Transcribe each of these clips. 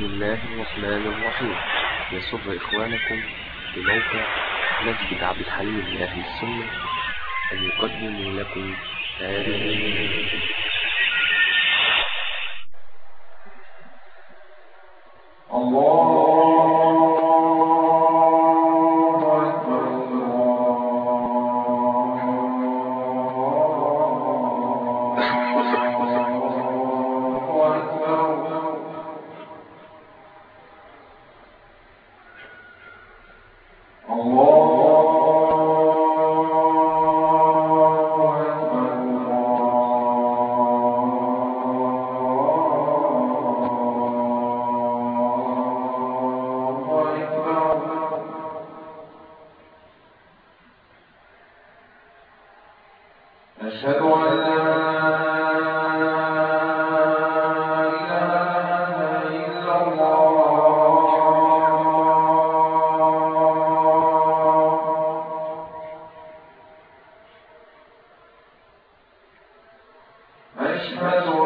بسم الله الرحمن الرحيم. يسر إخوانكم بموقع مسجد عبد الحليم لأهل السنة أن يقدم لكم هذه أشهد أن لا إله إلا أشهد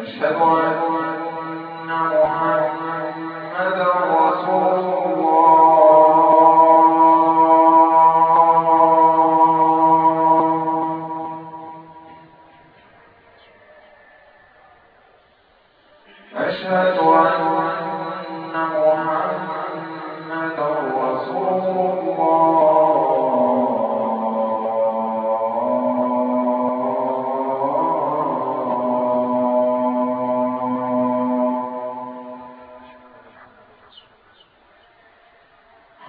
أشهد أن محمدا رسول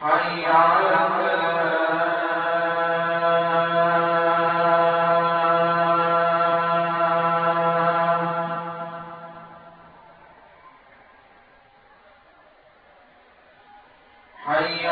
حي على الفلاح حي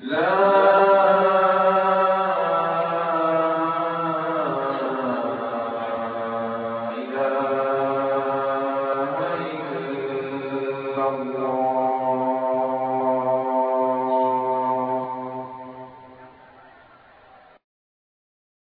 لا